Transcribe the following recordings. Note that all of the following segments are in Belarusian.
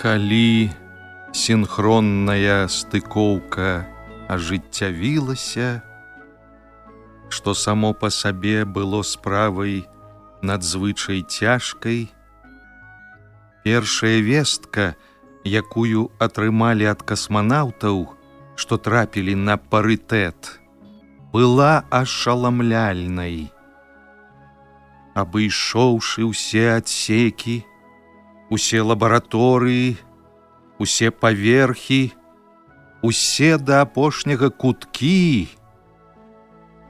Калі синхронная стыкоўка ажыццявілася, што само па сабе было справай надзвычай цяжкай, першая вестка, якую атрымалі ад касманаўтаў, што трапілі на парытэт, была ашаламляльнай. Абышоўшы ўсе адсекі, усе лабараторыі, усе паверхі, усе да апошняга куткі.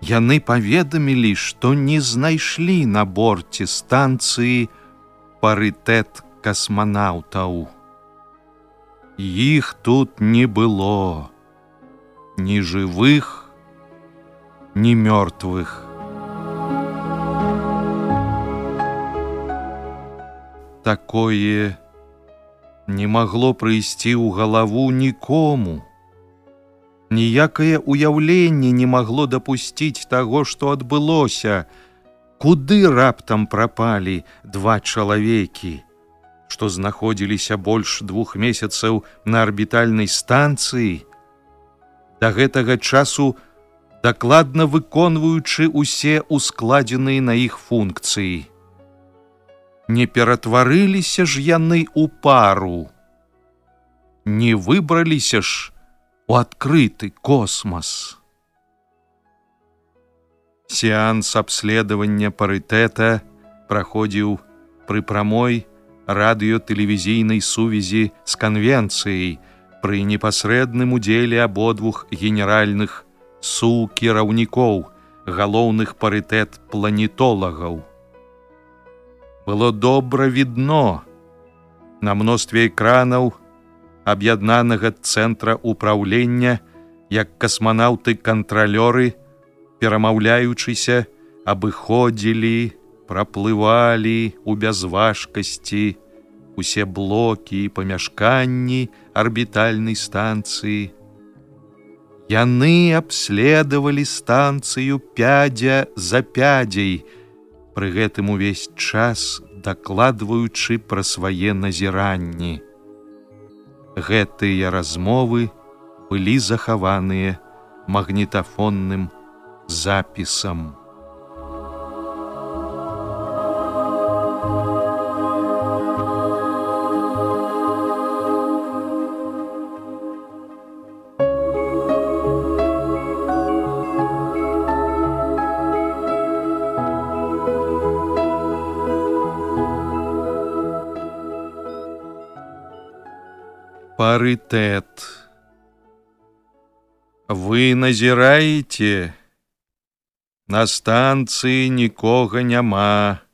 Яны паведамілі, што не знайшлі на борце станцыі парытэт касманаўтаў. Іх тут не было ні жывых, ні мёртвых. Такое не магло прыйсці ў галаву нікому. Ніякае ўяўленне не магло дапусціць таго, што адбылося, куды раптам прапалі два чалавекі, што знаходзіліся больш двух месяцаў на арбітальнай станцыі. Да гэтага часу, дакладна выконваючы ўсе ускладзеныя на іх функцыі не ператварыліся ж яны ў пару. Не выбраліся ж у адкрыты космас. Сеанс абследавання парытэта праходзіў пры прамой радыётэлевізійнай сувязі з канвенцыяй пры непасрэдным удзеле абодвух генеральных сукіраўнікоў галоўных парытэт планетолагаў было добра відно. На мностве экранаў аб'яднанага цэнтра ўпраўлення як касманаўты кантралёры перамаўляючыся абыходзілі праплывалі у бязважкасці усе блокі і памяшканні арбітальнай станцыі. Яны абследавалі станцыю пядзя за пядзяй і пры гэтым увесь час дакладваючы пра свае назіранні. Гэтыя размовы былі захаваныя магнітафонным запісам. Парытэт. Вы назіраеце, На станцыі нікога няма,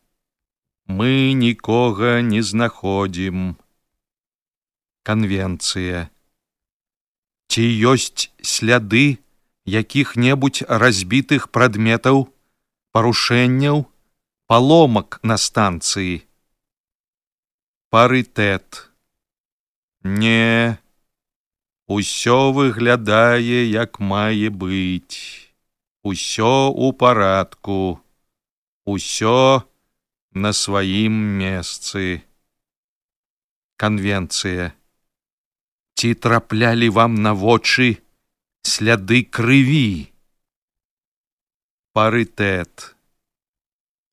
Мы нікога не знаходзім. Канвенцыя. Ці ёсць сляды якіх-небудзь разбітых прадметаў, парушэнняў, паломак на станцыі. Парытэт. Не, усё выглядае, як мае быць. Усё ў парадку, усё на сваім месцы. Канвенцыя. ці траплялі вам на вочы сляды крыві. Парытэт.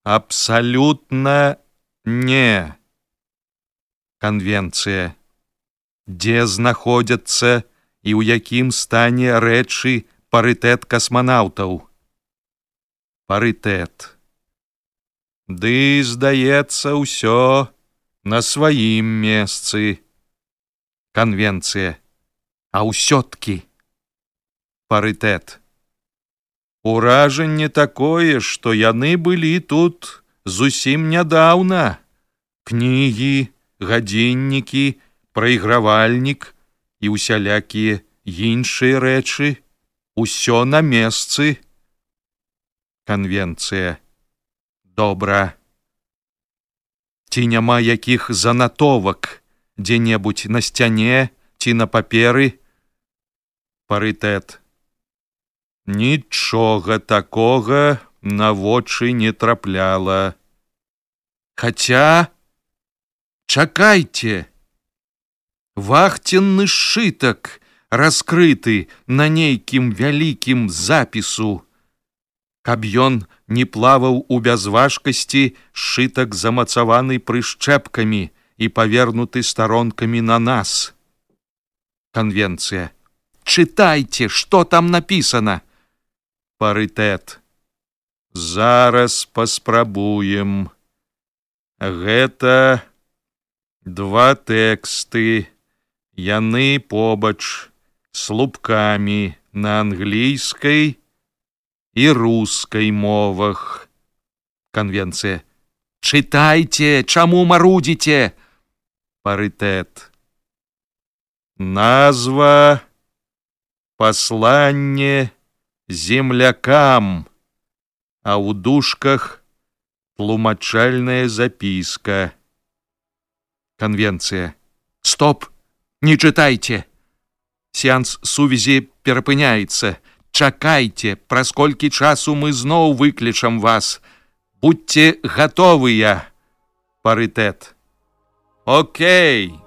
Абсалютна не. Канвенцыя. Дзе знаходзяцца і ў якім стане рэчы парытэт касманаўтаў. Парытэт. Ды, здаецца, ўсё на сваім месцы. Канвенцыя. А ўсё-ткі парытэт. Уражанне такое, што яны былі тут зусім нядаўна. Кнігі, гадзіннікі, прайгравальнік і усялякія іншыя рэчы, усё на месцы. Канвенцыя добра. Ці няма якіх занатовак дзе-небудзь на сцяне ці на паперы? Парытэт. Нічога такога на вочы не трапляла. Хаця чакайце. Вахценны сшытак раскрыты на нейкім вялікім запісу. Каб ён не плаваў у бязважкасці сшытак замацаваны прышчэпкамі і павернуты старонкамі на нас. Канвенцыя. Чытайце, што там напісана. Парытэт. Зараз паспрабуем. Гэта два тэксты. Яны побач слупкамі на англійскай, і рускай мовах. Канвенцыя. Чытайце, чаму марудзіце? Парытэт. Назва пасланне землякам, а ў душках тлумачальная запіска. Канвенцыя. Стоп, не чытайце. Сеанс сувязі перапыняецца. Чакайце, праз колькі часу мы зноў выклічам вас. Будьце гатовыя, парытэт. Окей.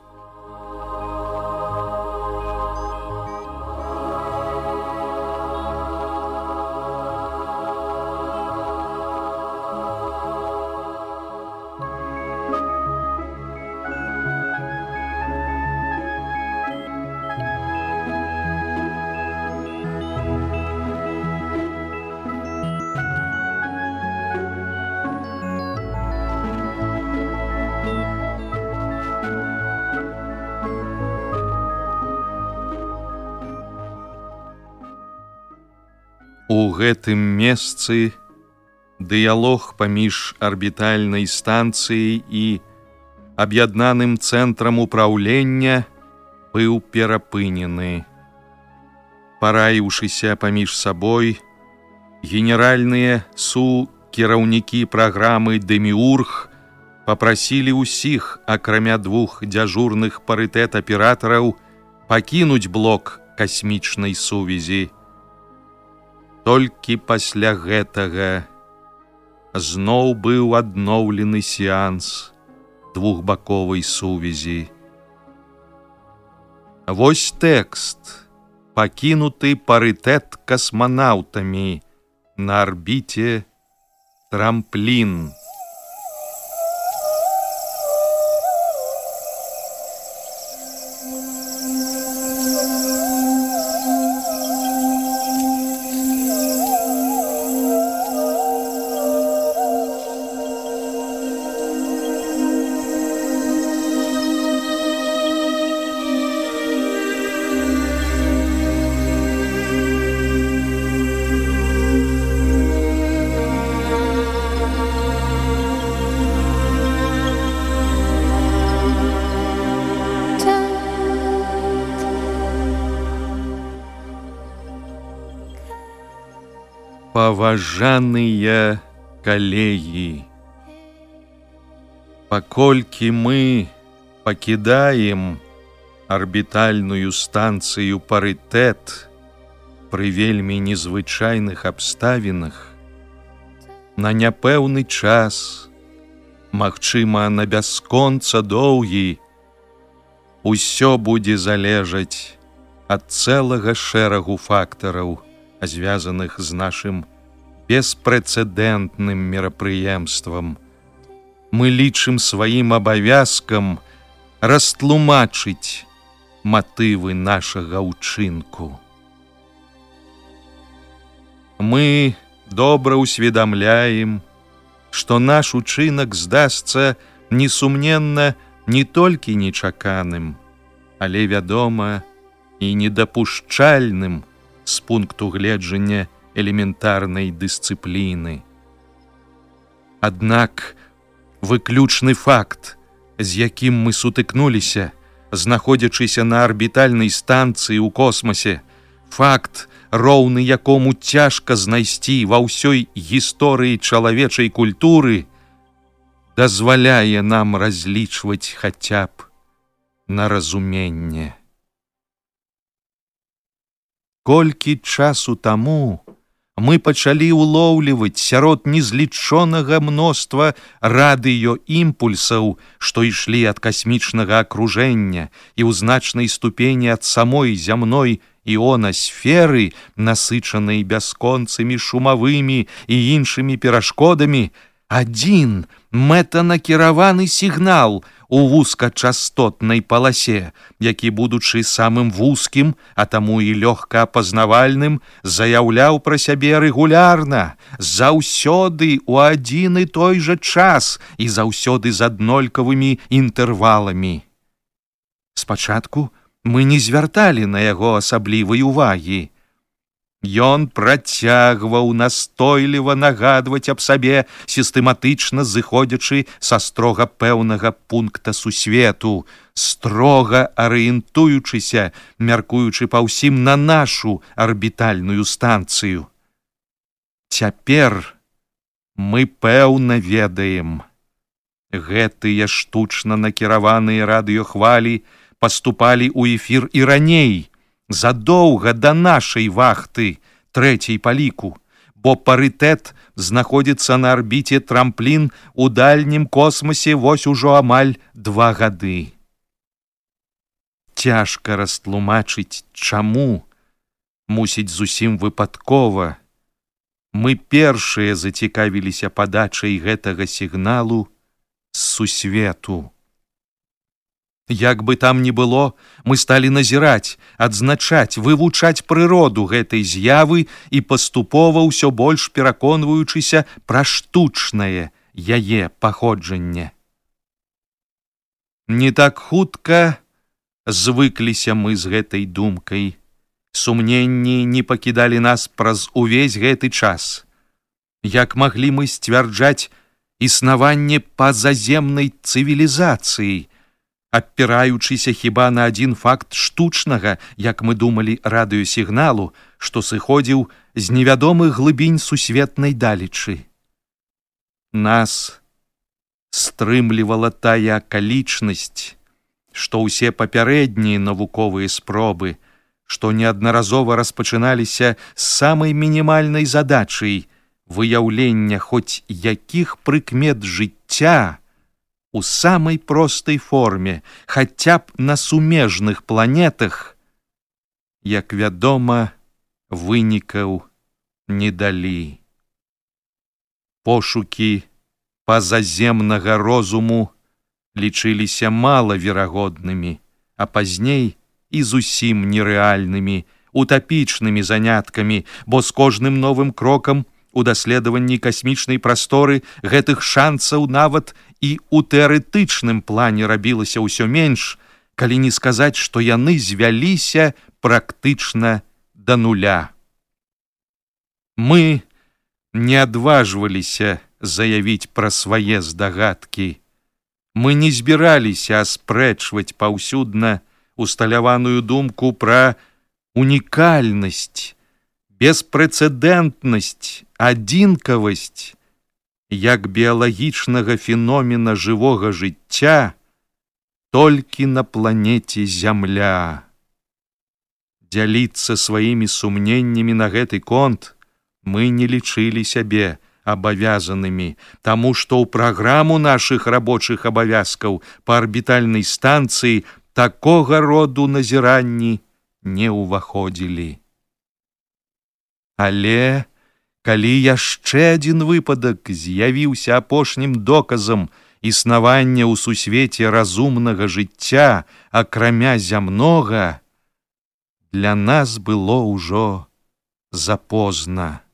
Гэтым месцы дыялог паміж арбітальнай станцыяй і аб'яднаным цэнтрам упраўлення быў перапынены. Параіўшыся паміж сабой, генеральныя су кіраўнікі праграмы Дэміург попрасілі ўсіх, акрамя двух дзяжурных парытэт аператараў, пакінуць блок касмічнай сувязі толькі пасля гэтага зноў быў адноўлены сеанс двухбаковай сувязі. Вось тэкст, пакінуты парытэт касманаўтамі на арбіце трамплін. Паважаныя калегі. Паколькі мы пакідаем арбітальную станцыю парытэт пры вельмі незвычайных абставінах, на няпэўны час, магчыма, на бясконца доўгі, усё будзе залежаць ад цэлага шэрагу фактараў, звязаных з нашым беспрэцэдэнтным мерапрыемствам. Мы лічым сваім абавязкам растлумачыць матывы нашага ўчынку. Мы добра ўсведамляем, што наш учынак здасца несумненна не толькі нечаканым, але вядома і недапушчальным з пункту гледжання элементарнай дысцыпліны. Аднак выключны факт, з якім мы сутыкнуліся, знаходзячыся на арбітальнай станцыі ў космосе, факт, роўны якому цяжка знайсці ва ўсёй гісторыі чалавечай культуры, дазваляе нам разлічваць хаця б на разуменне. Колькі часу таму мы пачалі ўлоўліваць сярод незлічонага мноства радыёімпульсаў, што ішлі ад касмічнага акружэння і ў значнай ступені ад самой зямной іонасферы, насычанай бясконцымі шумавымі і іншымі перашкодамі, адзін мэтанакіраваны сігнал у вузкачастотнай паласе, які, будучы самым вузкім, а таму і лёгка апазнавальным, заяўляў пра сябе рэгулярна, заўсёды у адзін і той жа час і заўсёды з аднолькавымі інтэрваламі. Спачатку мы не звярталі на яго асаблівай увагі, Ён працягваў настойліва нагадваць аб сабе, сістэматычна зыходзячы са строга пэўнага пункта сусвету, строга арыентуючыся, мяркуючы па ўсім на нашу арбітальную станцыю. Цяпер мы пэўна ведаем. Гэтыя штучна накіраваныя радыёхвалі паступалі ў эфір і раней, задоўга да нашай вахты трэцяй па ліку, бо парытэт знаходзіцца на арбіце трамплін у дальнім космосе вось ужо амаль два гады. Цяжка растлумачыць, чаму мусіць зусім выпадкова. Мы першыя зацікавіліся падачай гэтага сігналу з сусвету. Як бы там ни было, мы сталі назіраць, адзначаць, вывучаць прыроду гэтай з'явы і паступова ўсё больш пераконваючыся пра штучнае яе паходжанне. Не так хутка звыкліся мы з гэтай думкай. Сумненні не пакідалі нас праз увесь гэты час. Як маглі мы сцвярджаць існаванне пазаземнай цывілізацыі, абпіраючыся хіба на адзін факт штучнага, як мы думалі радыёсігналу, што сыходзіў з невядомых глыбінь сусветнай далечы. Нас стрымлівала тая акалічнасць, што ўсе папярэднія навуковыя спробы, што неаднаразова распачыналіся з самай мінімальнай задачай выяўлення хоць якіх прыкмет жыцця, у самой простой форме, хотя б на сумежных планетах, як вядома, вынікаў не далі. Пошукі пазаземнага розуму лічыліся малаверагоднымі, а пазней і зусім нерэальнымі, утапічнымі заняткамі, бо з кожным новым крокам у даследаванні касмічнай прасторы гэтых шансаў нават і ў тэарэтычным плане рабілася ўсё менш, калі не сказаць, што яны звяліся практычна да нуля. Мы не адважваліся заявіць пра свае здагадкі. Мы не збіраліся аспрэчваць паўсюдна усталяваную думку пра унікальнасць беспрэцэдэнтнасць, адзінкавасць, як біялагічнага феномена жывога жыцця толькі на планеце зямля. Дзяліцца сваімі сумненнямі на гэты конт мы не лічылі сябе абавязанымі, таму што ў праграму нашых рабочых абавязкаў па арбітальнай станцыі такога роду назіранні не ўваходзілі. Але калі яшчэ адзін выпадак з'явіўся апошнім доказам існавання ў сусвеце разумнага жыцця, акрамя зямнога, для нас было ўжо запозна.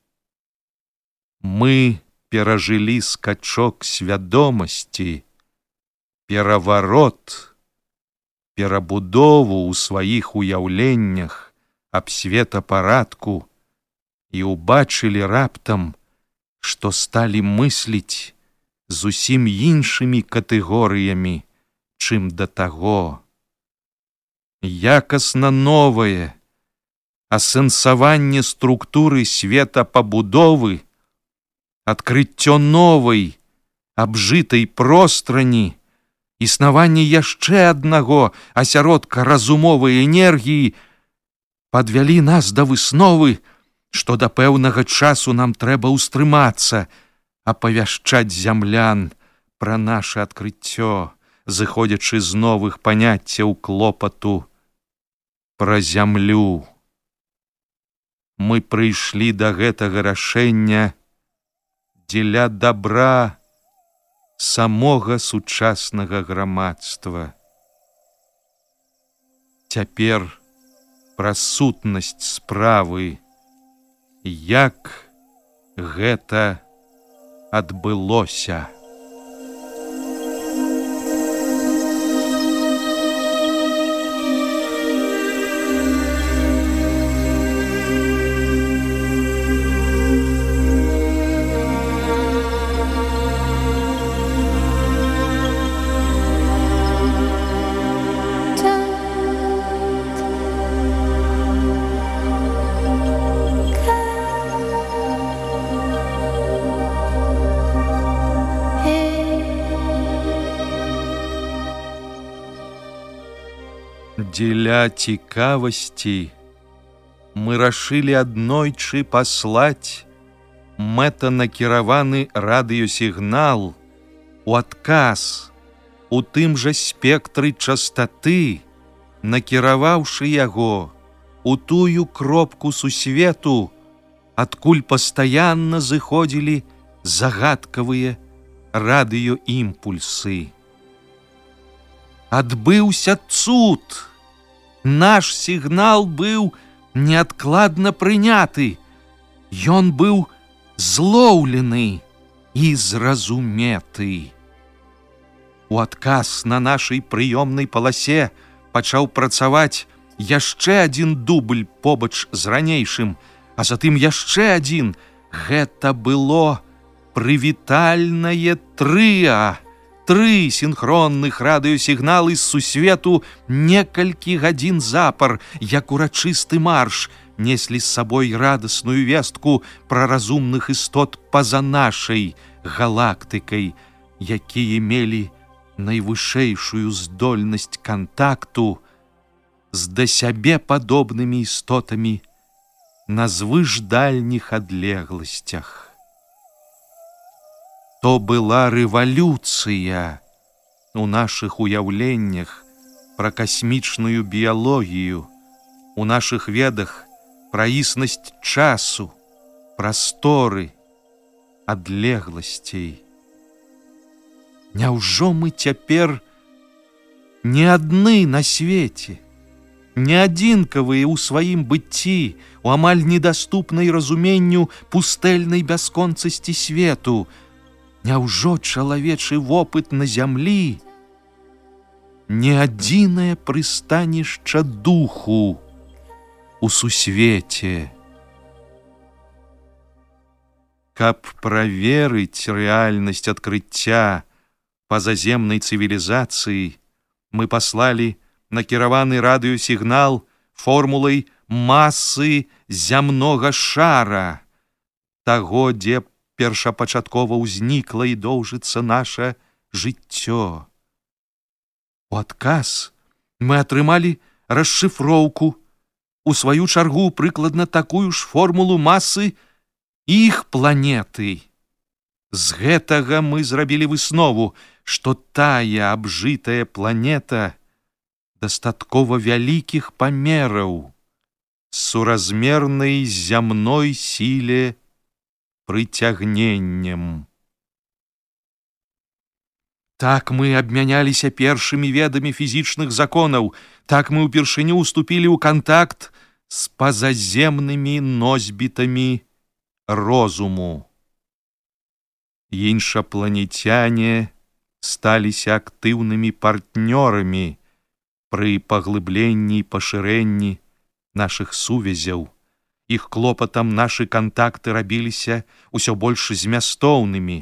Мы перажылі скачок свядомасці, пераварот, перабудову ў сваіх уяўленнях аб светапарадку, і ўбачылі раптам, што сталі мысліць зусім іншымі катэгорыямі, чым да таго. Якасна новае, асэнсаванне структуры света пабудовы, адкрыццё новай, абжытай пространі, існаванне яшчэ аднаго асяродка разумовай энергіі падвялі нас да высновы, што да пэўнага часу нам трэба ўстрымацца, апавяшчаць зямлян пра наше адкрыццё, зыходзячы з новых паняццяў клопату пра зямлю. Мы прыйшлі да гэтага рашэння дзеля добра самога сучаснага грамадства. Цяпер пра сутнасць справы, як гэта адбылося. Дзеля цікавасці мы рашылі аднойчы паслаць мэтанакіраваны радыёсігнал у адказ у тым жа спектры частоты, накіраваўшы яго у тую кропку сусвету, адкуль пастаянна зыходзілі загадкавыя радыёімпульсы адбыўся цуд. Наш сігнал быў неадкладна прыняты. Ён быў злоўлены і зразуметы. У адказ на нашай прыёмнай паласе пачаў працаваць яшчэ адзін дубль побач з ранейшым, а затым яшчэ адзін. Гэта было прывітальнае трыа тры синхронных радыёсігналы з сусвету некалькі гадзін запар, як урачысты марш, неслі з сабой радасную вестку пра разумных істот па-за нашай галактыкай, якія мелі найвышэйшую здольнасць кантакту з да сябе падобнымі істотамі на звышдальніх адлегласцях то была рэвалюцыя у наших уяўленнях пра касмічную біялогію, у наших ведах пра існасць часу, прасторы, адлегласцей. Няўжо мы цяпер не адны на свеце, не адзінкавыя ў сваім быцці, у амаль недаступнай разуменню пустэльнай бясконцасці свету, Няўжо чалавечы вопыт на зямлі, не адзінае прыстанішча духу у сусвеце. Каб праверыць рэальнасць адкрыцця пазаземнай цывілізацыі, мы паслалі накіраваны радыёсігнал формулай масы зямнога шара, таго, дзе першапачаткова ўзнікла і доўжыцца наше жыццё. У адказ мы атрымалі расшыфроўку, у сваю чаргу прыкладна такую ж формулу масы іх планеты. З гэтага мы зрабілі выснову, што тая абжытая планета дастаткова вялікіх памераў суразмернай зямной сіле прыцягненнем. Так мы абмяняліся першымі ведамі фізічных законаў, так мы ўпершыню уступілі ў кантакт з пазаземнымі носьбітамі розуму. Іншапланетяне сталіся актыўнымі партнёрамі пры паглыбленні і пашырэнні нашых сувязяў. Іх клопатам нашы кантакты рабіліся ўсё больш змястоўнымі,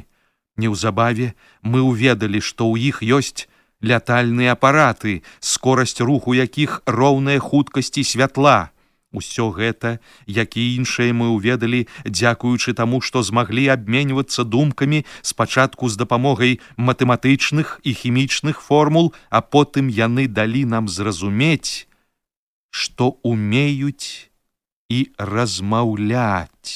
Неўзабаве мы ўведалі, што ў іх ёсць лятальныя апараты, скорасць руху якіх роўная хуткасці святла. Усё гэта, як і іншае мы ўведалі, дзякуючы таму, што змаглі абменьвацца думкамі спачатку з дапамогай матэматычных і хімічных формул, а потым яны далі нам зразумець, што умеюць і размаўляць.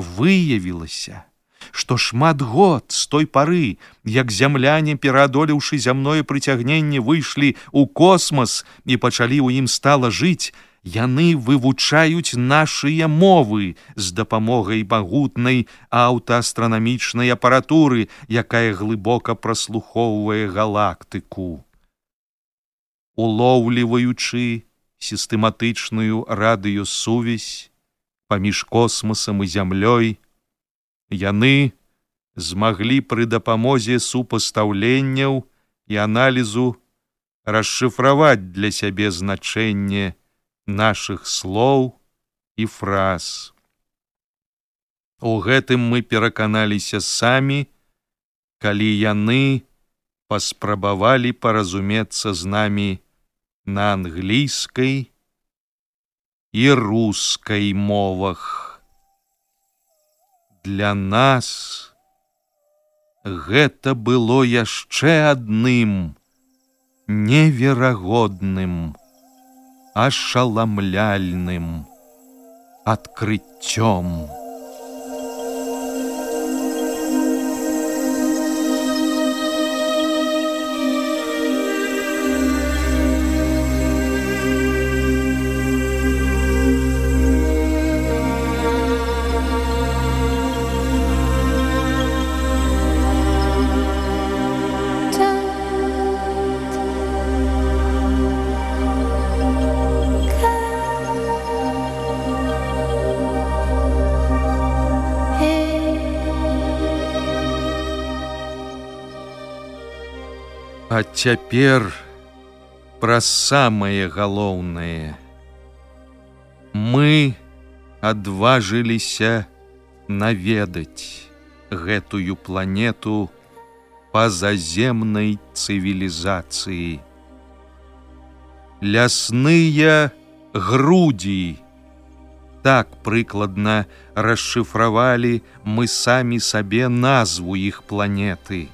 Выявілася, што шмат год з той пары, як зямляне, пераадолеўшы зямное прыцягненне, выйшлі ў космас і пачалі ў ім стала жыць, яны вывучаюць нашыя мовы з дапамогай магутнай аўтаастранамічнай апаратуры, якая глыбока праслухоўвае галактыку. Улоўліваючы сістэматычную радыёсувязь паміж космасам і зямлёй, Яны змаглі пры дапамозе супастаўленняў і аналізу расшыфраваць для сябе значэнне нашых слоў і фраз. У гэтым мы пераканаліся самі, калі яны паспрабавалі паразумецца з намі на англійскай і рускай мовах для нас гэта было яшчэ адным неверагодным ашаламляльным адкрыццём. Цяпер пра самае галоўнае. Мы адважыліся наведаць гэтую планету пазаземнай цывілізацыі. Лясныя грудзі, Так прыкладна расшыфравалі мы самі сабе назву іх планеты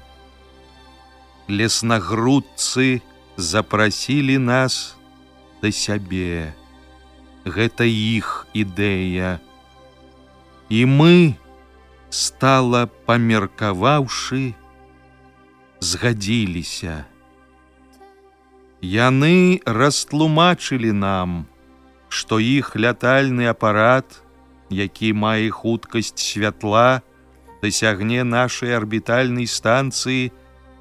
леснагрудцы запрасілі нас да сябе. Гэта іх ідэя. І мы, стала памеркаваўшы, згадзіліся. Яны растлумачылі нам, што іх лятальны апарат, які мае хуткасць святла, дасягне нашай арбітальнай станцыі,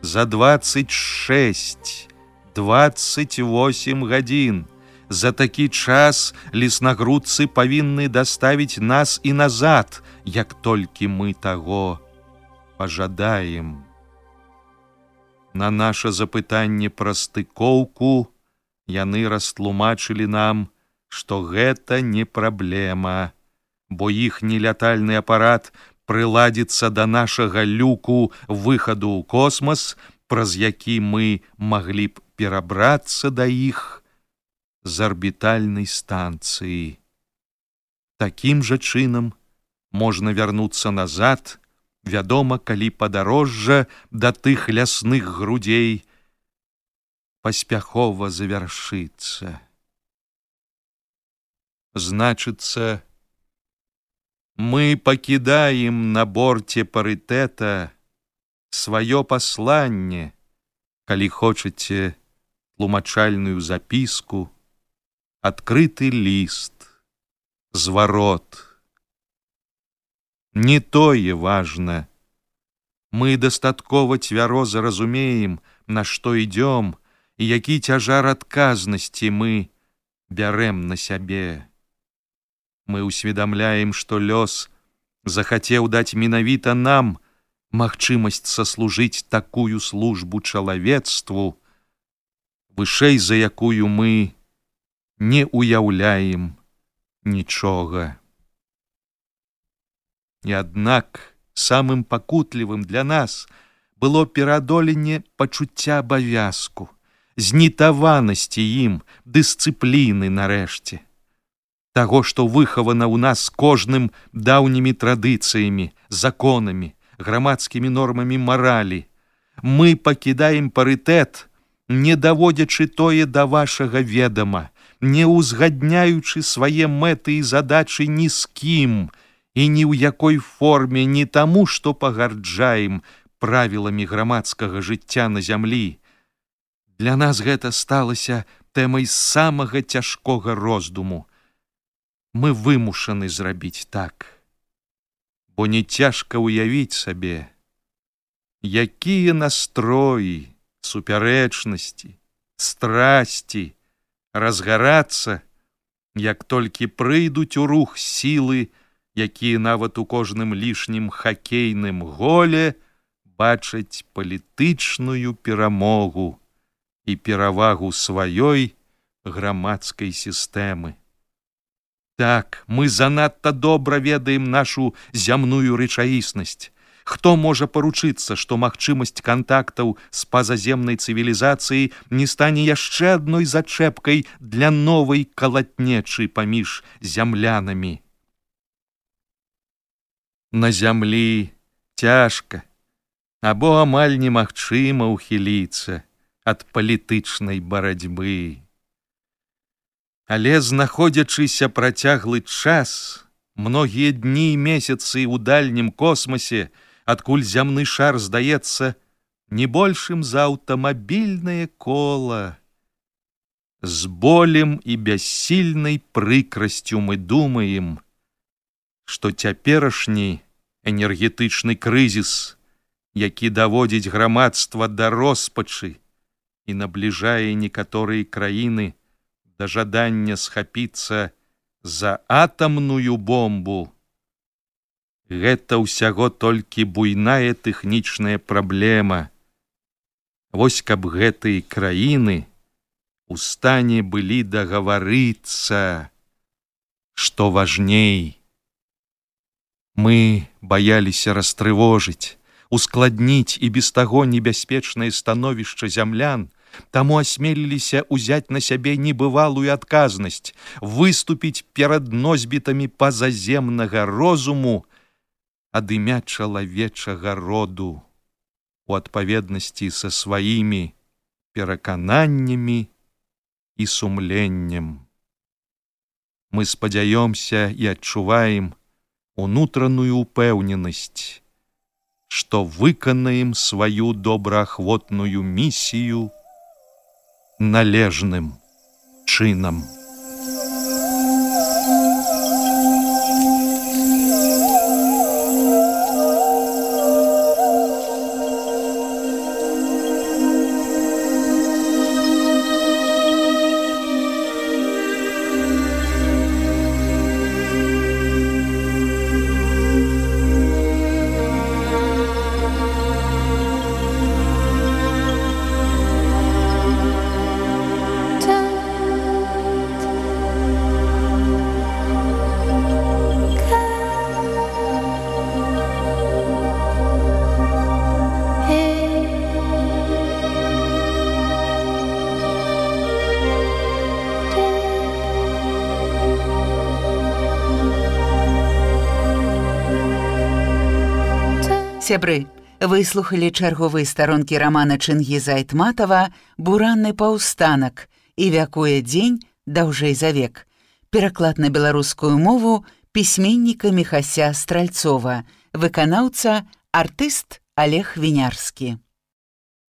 за 26 28 гадзін за такі час леснагрудцы павінны даставіць нас і назад як толькі мы таго пожадаем. На наше запытанне пра стыкоўку яны растлумачылі нам што гэта не праблема бо іх нелятальны апарат прыладзіцца да нашага люку выхаду ў космас, праз які мы маглі б перабрацца да іх з арбітальнай станцыі. Такім жа чынам можна вярнуцца назад, вядома, калі падарожжа да тых лясных грудзей паспяхова завяршыцца. Значыцца, Мы пакідаем на борце парытэта сваё пасланне, калі хочаце тлумачальную запіску, адкрыты ліст, зварот. Не тое важно. Мы дастаткова цвяроза разумеем, на што ідём і які цяжар адказнасці мы бярэм на сябе. Мы ўсведамляем, што лёс захацеў даць менавіта нам магчымасць саслужыць такую службу чалавецтву, вышэй за якую мы не уяўляем нічога. І аднак самым пакутлівым для нас было перадоленне пачуцця абавязку, знітаванасці ім дысцыпліны нарэшце. Таго, што выхавана ў нас кожным даўнімі традыцыямі, законамі, грамадскімі нормамі маралі. Мы пакідаем парытэт, не даводзячы тое да вашага ведама, не ўзгадняючы свае мэты і задачы ні з кім і ні ў якой форме не таму, што пагарджаем правіламі грамадскага жыцця на зямлі. Для нас гэта сталася тэмай самага цяжкога роздуму. Мы вымушаны зрабіць так, бо не цяжка ўявіць сабе, якія настроі, супярэчнасці, страсці, разгарацца, як толькі прыйдуць у рух сілы, якія нават у кожным лішнім хакейным голе бачаць палітычную перамогу і перавагу сваёй грамадскай сістэмы. Так, мы занадта добра ведаем нашу зямную рэчаіснасць, Хто можа паручыцца, што магчымасць кантактаў з пазаземнай цывілізацыяй не стане яшчэ адной зачэпкай для новай калатнечы паміж зямлянамі. На зямлі цяжка, або амаль немагчыма ўхіліцца ад палітычнай барацьбы. Але знаходзячыся працяглы час, многія дні і месяцы ў дальнім космосе, адкуль зямны шар здаецца не большым за аўтамабільнае кола. З болем і бяссільнай прыкрасцю мы думаем, што цяперашні энергетычны крызіс, які даводзіць грамадства да роспачы і набліжае некаторыя краіны да жадання схапіцца за атамную бомбу, Гэта ўсяго толькі буйная тэхнічная праблема. Вось каб гэтыя краіны у стане былі дагаварыцца, што важней. Мы баяліся растрывожыць, ускладніць і без таго небяспечнае становішча зямлян, таму асмеліліся ўзяць на сябе небывалую адказнасць, выступіць перад носьбітамі пазаземнага розуму, ад імя чалавечага роду у адпаведнасці са сваімі перакананнямі і сумленнем. Мы спадзяёмся і адчуваем унутраную упэўненасць, што выканаем сваю добраахвотную місію належным чынам. Сябры, выслухалі чарговыя старонкі рамана Чынгіза Айтматава буранны паўстанак і вякуе дзень даўжэй за век. Пераклад на беларускую мову пісьменніка Мехася Стральцова, выканаўца артыст Олег Вінярскі.